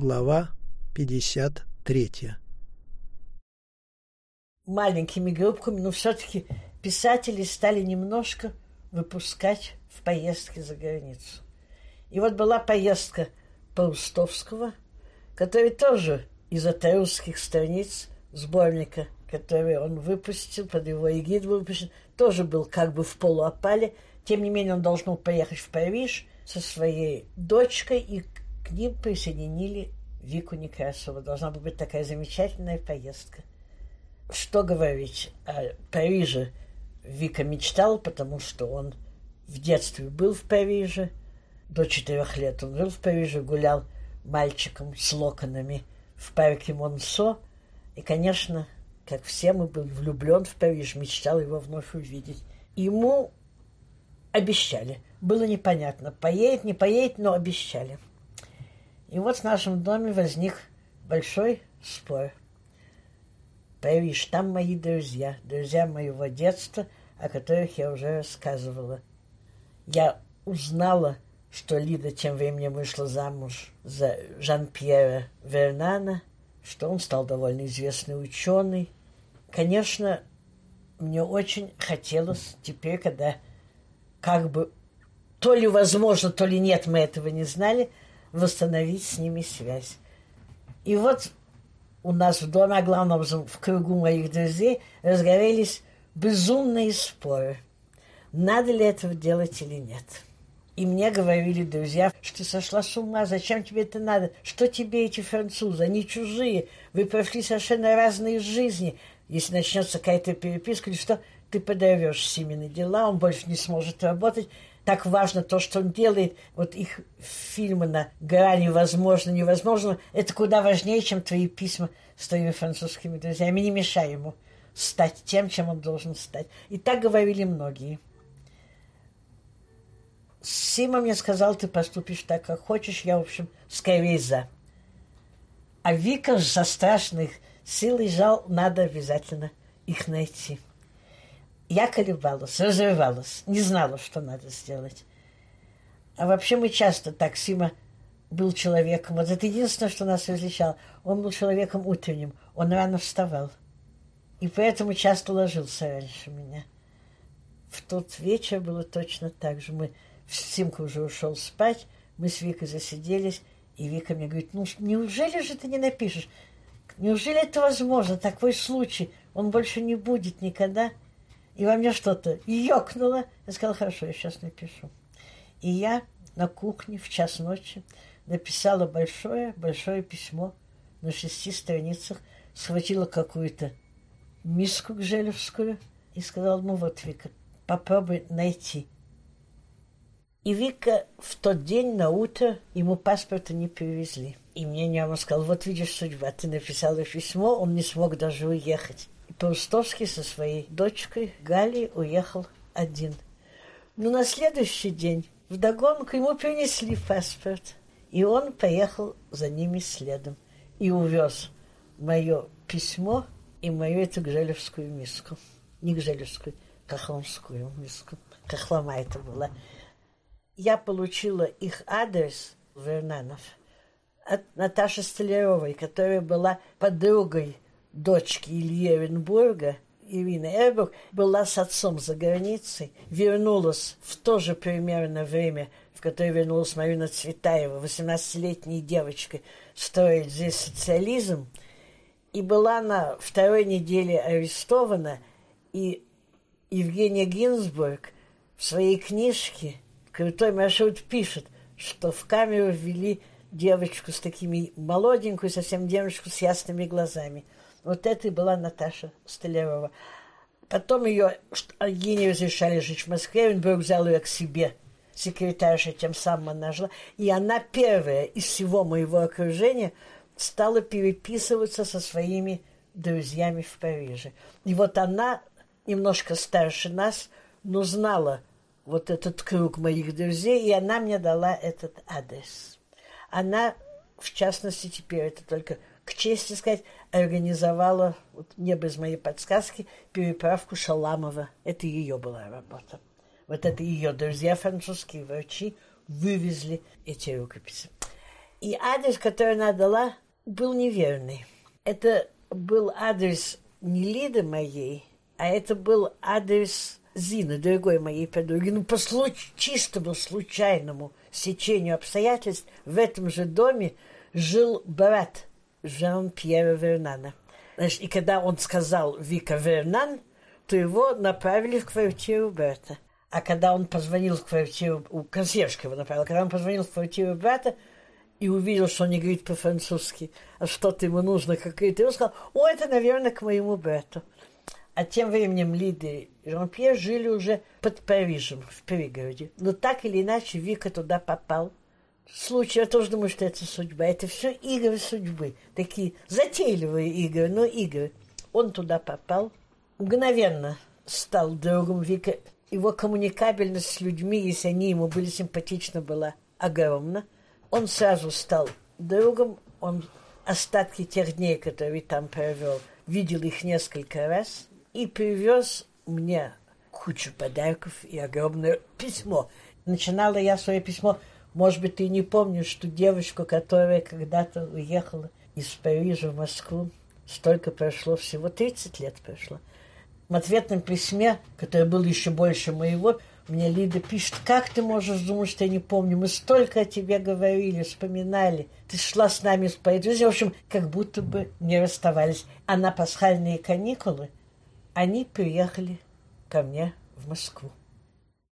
Глава 53 Маленькими группками, но все-таки писатели стали немножко выпускать в поездки за границу. И вот была поездка Паустовского, который тоже из русских страниц сборника, который он выпустил, под его эгидой выпущен, тоже был как бы в полуопале. Тем не менее, он должен был поехать в Париж со своей дочкой, и к ним присоединили Вику Некрасову. Должна была быть такая замечательная поездка. Что говорить о Париже Вика мечтал, потому что он в детстве был в Париже. До четырех лет он жил в Париже, гулял мальчиком с локонами в парке Монсо. И, конечно, как все, мы был влюблен в Париж, мечтал его вновь увидеть. Ему обещали. Было непонятно, поедет, не поедет, но обещали. И вот в нашем доме возник большой спор. Париж, там мои друзья, друзья моего детства, о которых я уже рассказывала. Я узнала, что Лида тем временем вышла замуж за Жан-Пьера Вернана, что он стал довольно известный ученый. Конечно, мне очень хотелось теперь, когда как бы то ли возможно, то ли нет, мы этого не знали, восстановить с ними связь. И вот у нас в доме, а главным образом в кругу моих друзей, разгорелись безумные споры. Надо ли этого делать или нет. И мне говорили друзья, что ты сошла с ума, зачем тебе это надо? Что тебе эти французы? Они чужие. Вы прошли совершенно разные жизни. Если начнется какая-то переписка или что, ты подорвешь семейные дела, он больше не сможет работать. Так важно то, что он делает. Вот их фильмы на грани возможно, невозможно. Это куда важнее, чем твои письма с твоими французскими друзьями. Не мешай ему стать тем, чем он должен стать. И так говорили многие. Сима мне сказал, ты поступишь так, как хочешь. Я, в общем, скорее за. А Вика со страшных сил и жал, надо обязательно их найти. Я колебалась, разрывалась, не знала, что надо сделать. А вообще мы часто так, Сима был человеком, вот это единственное, что нас различало. Он был человеком утренним, он рано вставал. И поэтому часто ложился раньше меня. В тот вечер было точно так же. Мы Симка уже ушел спать, мы с Викой засиделись, и Вика мне говорит, ну неужели же ты не напишешь? Неужели это возможно, такой случай? Он больше не будет никогда. И во мне что-то ёкнуло. Я сказала, хорошо, я сейчас напишу. И я на кухне в час ночи написала большое-большое письмо на шести страницах, схватила какую-то миску гжелевскую и сказала, ну вот, Вика, попробуй найти и Вика в тот день на утро ему паспорта не привезли. И мне Няма сказал, вот видишь, судьба, ты написала письмо, он не смог даже уехать. И Паустовский со своей дочкой Галей уехал один. Но на следующий день вдогонку ему принесли паспорт. И он поехал за ними следом. И увез мое письмо и мою эту гжелевскую миску. Не гжелевскую, кахламскую миску. Кахлама это была я получила их адрес Вернанов от Наташи Столяровой, которая была подругой дочки Ильи Эренбурга, Ирина Эрбург, была с отцом за границей, вернулась в то же примерно время, в которое вернулась Марина Цветаева, 18-летней девочкой, строить здесь социализм, и была на второй неделе арестована, и Евгения Гинзбург в своей книжке – Крутой маршрут пишет, что в камеру ввели девочку с такими молоденькую, совсем девочку с ясными глазами. Вот это и была Наташа Столярова. Потом ее, ей не разрешали жить в Москве, Эвенберг взял ее к себе. Секретарша тем самым она жила. И она первая из всего моего окружения стала переписываться со своими друзьями в Париже. И вот она, немножко старше нас, но знала, вот этот круг моих друзей, и она мне дала этот адрес. Она, в частности, теперь это только к чести сказать, организовала, вот не без моей подсказки, переправку Шаламова. Это ее была работа. Вот это ее друзья французские врачи вывезли эти рукописи. И адрес, который она дала, был неверный. Это был адрес не Лиды моей, а это был адрес Зины, дорогой моей подруги. Ну, по случ... чистому случайному сечению обстоятельств в этом же доме жил брат Жан-Пьера Вернана. Значит, и когда он сказал Вика Вернан, то его направили в квартиру брата. А когда он позвонил в квартиру, у консьержки его направил, когда он позвонил в квартиру брата и увидел, что он не говорит по-французски, а что-то ему нужно какое-то, он сказал, о, это, наверное, к моему брату. А тем временем Лида и Жан-Пьер жили уже под Парижем, в пригороде. Но так или иначе Вика туда попал. Случай, я тоже думаю, что это судьба. Это все игры судьбы. Такие затейливые игры, но игры. Он туда попал. Мгновенно стал другом Вика. Его коммуникабельность с людьми, если они ему были симпатичны, была огромна. Он сразу стал другом. Он остатки тех дней, которые там провел, видел их несколько раз и привез мне кучу подарков и огромное письмо. Начинала я свое письмо, может быть, ты не помнишь ту девочку, которая когда-то уехала из Парижа в Москву. Столько прошло, всего 30 лет прошло. В ответном письме, которое было еще больше моего, мне Лида пишет, как ты можешь думать, что я не помню? Мы столько о тебе говорили, вспоминали. Ты шла с нами по этой В общем, как будто бы не расставались. А на пасхальные каникулы они приехали ко мне в Москву.